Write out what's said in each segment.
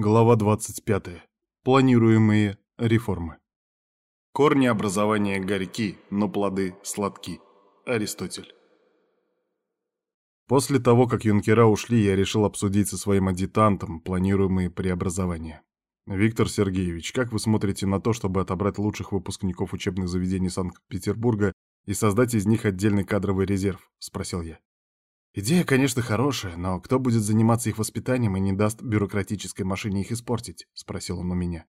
Глава 25. Планируемые реформы. Корни образования горьки, но плоды сладки. Аристотель. После того, как юнкера ушли, я решил обсудить со своим адъютантом планируемые преобразования. Виктор Сергеевич, как вы смотрите на то, чтобы отобрать лучших выпускников учебных заведений Санкт-Петербурга и создать из них отдельный кадровый резерв? Спросил я. Идея, конечно, хорошая, но кто будет заниматься их воспитанием и не даст бюрократической машине их испортить? Спросил он у меня.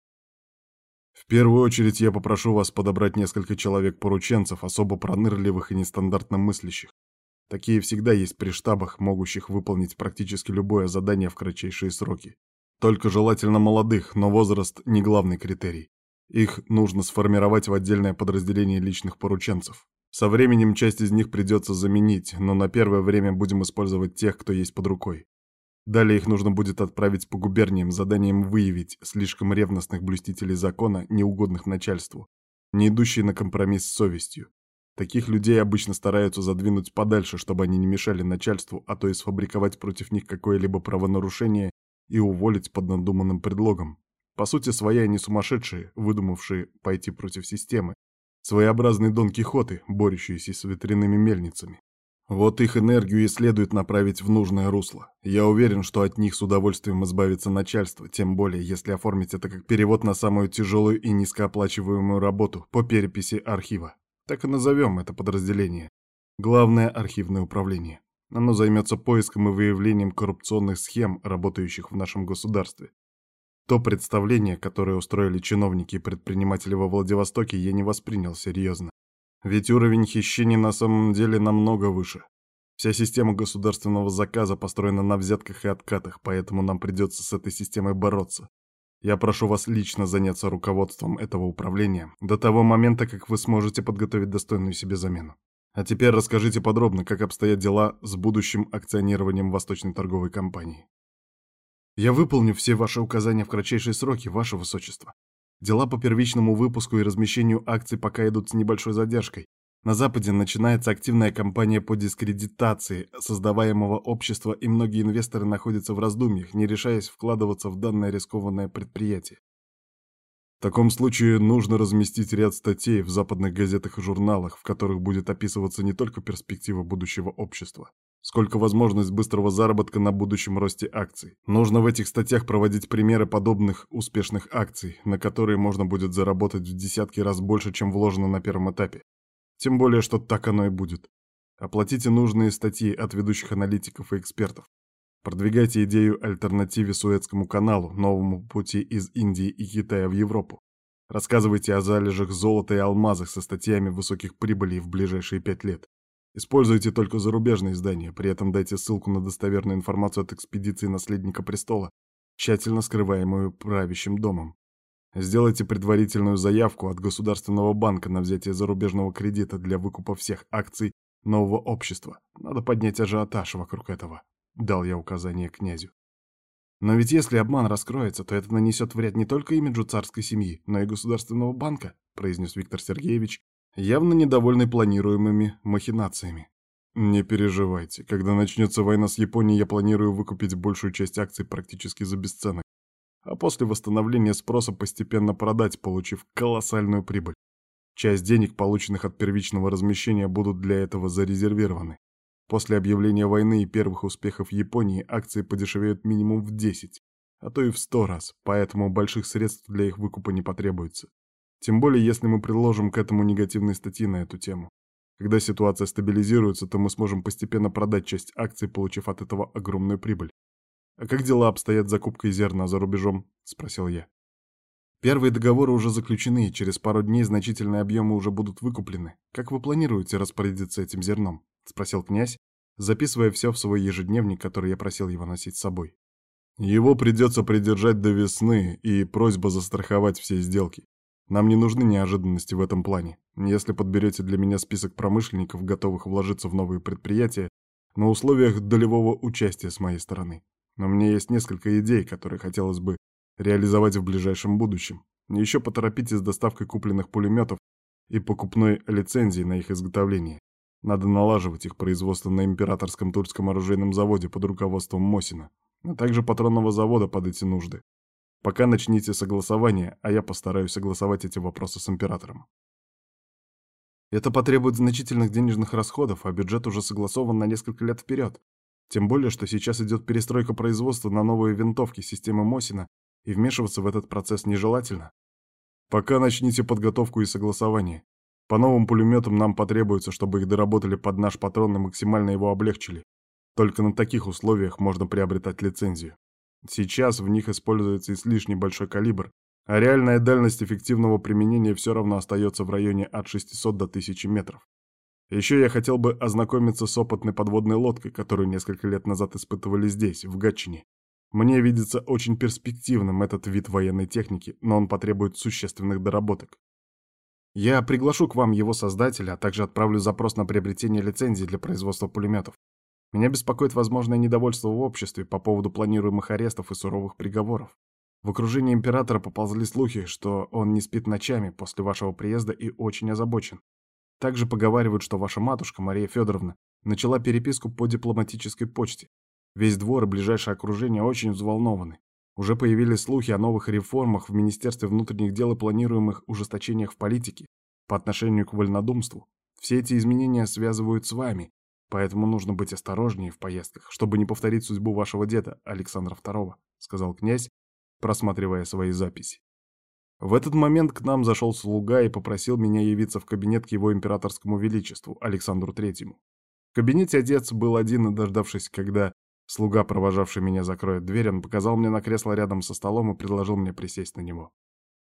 В первую очередь я попрошу вас подобрать несколько человек-порученцев, особо пронырливых и нестандартно мыслящих. Такие всегда есть при штабах, могущих выполнить практически любое задание в кратчайшие сроки. Только желательно молодых, но возраст не главный критерий. Их нужно сформировать в отдельное подразделение личных порученцев. Со временем часть из них придется заменить, но на первое время будем использовать тех, кто есть под рукой. Далее их нужно будет отправить по губерниям с заданием выявить слишком ревностных блюстителей закона, неугодных начальству, не идущие на компромисс с совестью. Таких людей обычно стараются задвинуть подальше, чтобы они не мешали начальству, а то и сфабриковать против них какое-либо правонарушение и уволить под надуманным предлогом. По сути, своя не сумасшедшие, выдумавшие пойти против системы, Своеобразные Дон Кихоты, борющиеся с ветряными мельницами. Вот их энергию и следует направить в нужное русло. Я уверен, что от них с удовольствием избавится начальство, тем более, если оформить это как перевод на самую тяжелую и низкооплачиваемую работу по переписи архива. Так и назовем это подразделение. Главное архивное управление. Оно займется поиском и выявлением коррупционных схем, работающих в нашем государстве. То представление, которое устроили чиновники и предприниматели во Владивостоке, я не воспринял серьезно. Ведь уровень хищений на самом деле намного выше. Вся система государственного заказа построена на взятках и откатах, поэтому нам придется с этой системой бороться. Я прошу вас лично заняться руководством этого управления до того момента, как вы сможете подготовить достойную себе замену. А теперь расскажите подробно, как обстоят дела с будущим акционированием Восточной торговой компании. Я выполню все ваши указания в кратчайшие сроки, ваше высочество. Дела по первичному выпуску и размещению акций пока идут с небольшой задержкой. На Западе начинается активная кампания по дискредитации создаваемого общества, и многие инвесторы находятся в раздумьях, не решаясь вкладываться в данное рискованное предприятие. В таком случае нужно разместить ряд статей в западных газетах и журналах, в которых будет описываться не только перспектива будущего общества, сколько возможность быстрого заработка на будущем росте акций. Нужно в этих статьях проводить примеры подобных успешных акций, на которые можно будет заработать в десятки раз больше, чем вложено на первом этапе. Тем более, что так оно и будет. Оплатите нужные статьи от ведущих аналитиков и экспертов. Продвигайте идею альтернативе Суэцкому каналу, новому пути из Индии и Китая в Европу. Рассказывайте о залежах золота и алмазах со статьями высоких прибылей в ближайшие пять лет. Используйте только зарубежные издания, при этом дайте ссылку на достоверную информацию от экспедиции наследника престола, тщательно скрываемую правящим домом. Сделайте предварительную заявку от Государственного банка на взятие зарубежного кредита для выкупа всех акций нового общества. Надо поднять ажиотаж вокруг этого. Дал я указание князю. Но ведь если обман раскроется, то это нанесет вред не только имиджу царской семьи, но и Государственного банка, произнес Виктор Сергеевич, явно недовольный планируемыми махинациями. Не переживайте, когда начнется война с Японией, я планирую выкупить большую часть акций практически за бесценок, а после восстановления спроса постепенно продать, получив колоссальную прибыль. Часть денег, полученных от первичного размещения, будут для этого зарезервированы. После объявления войны и первых успехов Японии акции подешевеют минимум в 10, а то и в 100 раз, поэтому больших средств для их выкупа не потребуется. Тем более, если мы приложим к этому негативные статьи на эту тему. Когда ситуация стабилизируется, то мы сможем постепенно продать часть акций, получив от этого огромную прибыль. «А как дела обстоят с закупкой зерна за рубежом?» — спросил я. «Первые договоры уже заключены, и через пару дней значительные объемы уже будут выкуплены. Как вы планируете распорядиться этим зерном?» — спросил князь, записывая все в свой ежедневник, который я просил его носить с собой. «Его придется придержать до весны, и просьба застраховать все сделки. Нам не нужны неожиданности в этом плане. Если подберете для меня список промышленников, готовых вложиться в новые предприятия, на условиях долевого участия с моей стороны. Но меня есть несколько идей, которые хотелось бы реализовать в ближайшем будущем. Еще поторопитесь с доставкой купленных пулеметов и покупной лицензии на их изготовление. Надо налаживать их производство на Императорском Тульском оружейном заводе под руководством Мосина, а также патронного завода под эти нужды. Пока начните согласование, а я постараюсь согласовать эти вопросы с императором. Это потребует значительных денежных расходов, а бюджет уже согласован на несколько лет вперед. Тем более, что сейчас идет перестройка производства на новые винтовки системы Мосина, и вмешиваться в этот процесс нежелательно. Пока начните подготовку и согласование. По новым пулеметам нам потребуется, чтобы их доработали под наш патрон и максимально его облегчили. Только на таких условиях можно приобретать лицензию. Сейчас в них используется излишне большой калибр, а реальная дальность эффективного применения все равно остается в районе от 600 до 1000 метров. Еще я хотел бы ознакомиться с опытной подводной лодкой, которую несколько лет назад испытывали здесь, в Гатчине. Мне видится очень перспективным этот вид военной техники, но он потребует существенных доработок. Я приглашу к вам его создателя, а также отправлю запрос на приобретение лицензии для производства пулеметов. Меня беспокоит возможное недовольство в обществе по поводу планируемых арестов и суровых приговоров. В окружении императора поползли слухи, что он не спит ночами после вашего приезда и очень озабочен. Также поговаривают, что ваша матушка, Мария Федоровна, начала переписку по дипломатической почте. Весь двор и ближайшее окружение очень взволнованы. Уже появились слухи о новых реформах в Министерстве внутренних дел и планируемых ужесточениях в политике по отношению к вольнодумству. Все эти изменения связывают с вами, поэтому нужно быть осторожнее в поездках, чтобы не повторить судьбу вашего деда, Александра II», — сказал князь, просматривая свои записи. В этот момент к нам зашел слуга и попросил меня явиться в кабинет к его императорскому величеству, Александру Третьему. В кабинете отец был один, и дождавшись, когда слуга, провожавший меня, закроет дверь, он показал мне на кресло рядом со столом и предложил мне присесть на него.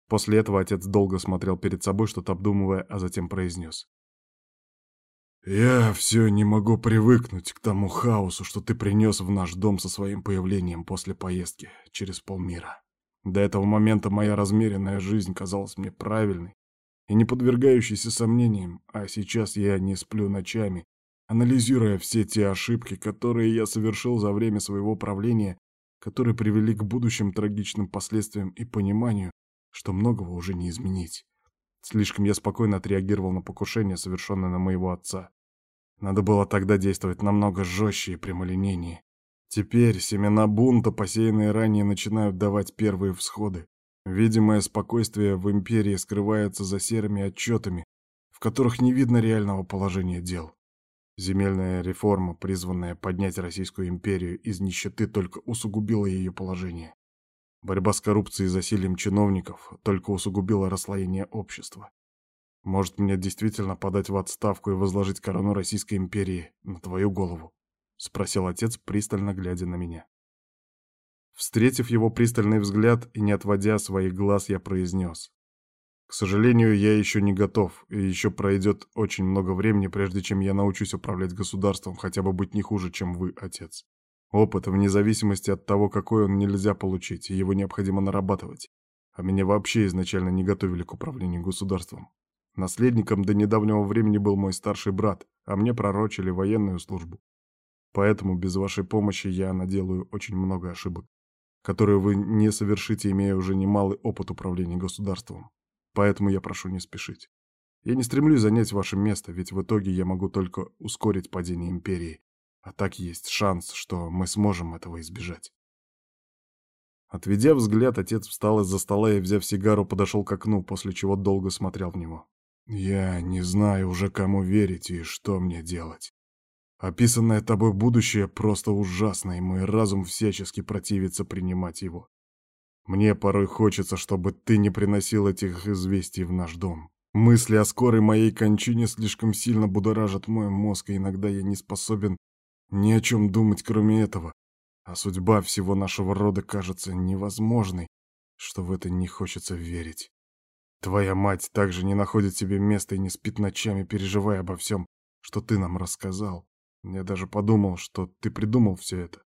После этого отец долго смотрел перед собой, что-то обдумывая, а затем произнес. «Я все не могу привыкнуть к тому хаосу, что ты принес в наш дом со своим появлением после поездки через полмира. До этого момента моя размеренная жизнь казалась мне правильной и не подвергающейся сомнениям, а сейчас я не сплю ночами, анализируя все те ошибки, которые я совершил за время своего правления, которые привели к будущим трагичным последствиям и пониманию, что многого уже не изменить. Слишком я спокойно отреагировал на покушение, совершенное на моего отца. Надо было тогда действовать намного жестче и прямолинейнее. Теперь семена бунта, посеянные ранее, начинают давать первые всходы. Видимое спокойствие в империи скрывается за серыми отчетами, в которых не видно реального положения дел. Земельная реформа, призванная поднять Российскую империю из нищеты, только усугубила ее положение. Борьба с коррупцией и засилием чиновников только усугубила расслоение общества. Может, мне действительно подать в отставку и возложить корону Российской империи на твою голову?» — спросил отец, пристально глядя на меня. Встретив его пристальный взгляд и не отводя своих глаз, я произнес. «К сожалению, я еще не готов, и еще пройдет очень много времени, прежде чем я научусь управлять государством, хотя бы быть не хуже, чем вы, отец. Опыт, вне зависимости от того, какой он, нельзя получить, его необходимо нарабатывать. А меня вообще изначально не готовили к управлению государством. Наследником до недавнего времени был мой старший брат, а мне пророчили военную службу. Поэтому без вашей помощи я наделаю очень много ошибок, которые вы не совершите, имея уже немалый опыт управления государством. Поэтому я прошу не спешить. Я не стремлюсь занять ваше место, ведь в итоге я могу только ускорить падение империи. А так есть шанс, что мы сможем этого избежать. Отведя взгляд, отец встал из-за стола и, взяв сигару, подошел к окну, после чего долго смотрел в него. Я не знаю уже, кому верить и что мне делать. Описанное тобой будущее просто ужасно, и мой разум всячески противится принимать его. Мне порой хочется, чтобы ты не приносил этих известий в наш дом. Мысли о скорой моей кончине слишком сильно будоражат мой мозг, и иногда я не способен ни о чем думать, кроме этого. А судьба всего нашего рода кажется невозможной, что в это не хочется верить. Твоя мать также не находит себе места и не спит ночами, переживая обо всем, что ты нам рассказал. Я даже подумал, что ты придумал все это,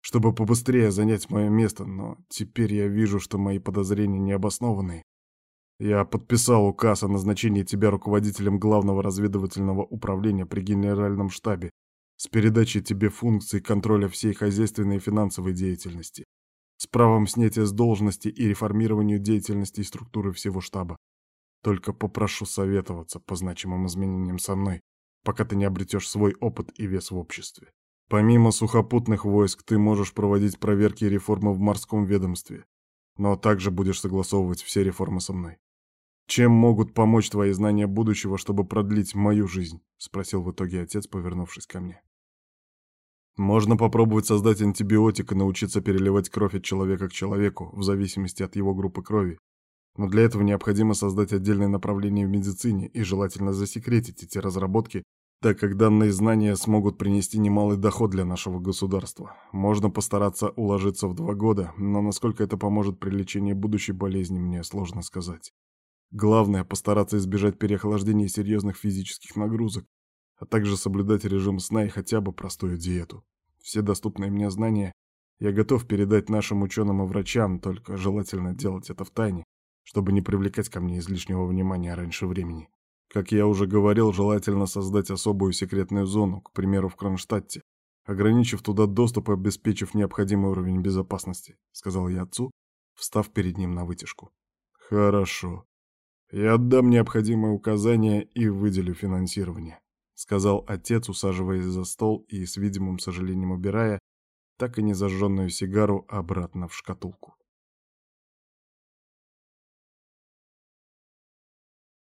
чтобы побыстрее занять мое место, но теперь я вижу, что мои подозрения необоснованные. Я подписал указ о назначении тебя руководителем главного разведывательного управления при генеральном штабе с передачей тебе функций контроля всей хозяйственной и финансовой деятельности с правом снятия с должности и реформированию деятельности и структуры всего штаба. Только попрошу советоваться по значимым изменениям со мной, пока ты не обретешь свой опыт и вес в обществе. Помимо сухопутных войск, ты можешь проводить проверки и реформы в морском ведомстве. но также будешь согласовывать все реформы со мной. Чем могут помочь твои знания будущего, чтобы продлить мою жизнь? Спросил в итоге отец, повернувшись ко мне. Можно попробовать создать антибиотик и научиться переливать кровь от человека к человеку, в зависимости от его группы крови. Но для этого необходимо создать отдельное направление в медицине и желательно засекретить эти разработки, так как данные знания смогут принести немалый доход для нашего государства. Можно постараться уложиться в два года, но насколько это поможет при лечении будущей болезни, мне сложно сказать. Главное — постараться избежать переохлаждения и серьезных физических нагрузок, а также соблюдать режим сна и хотя бы простую диету. Все доступные мне знания я готов передать нашим ученым и врачам, только желательно делать это в тайне, чтобы не привлекать ко мне излишнего внимания раньше времени. Как я уже говорил, желательно создать особую секретную зону, к примеру, в Кронштадте, ограничив туда доступ и обеспечив необходимый уровень безопасности, сказал я отцу, встав перед ним на вытяжку. Хорошо. Я отдам необходимые указания и выделю финансирование, сказал отец, усаживаясь за стол и с видимым сожалением убирая так и не зажженную сигару обратно в шкатулку.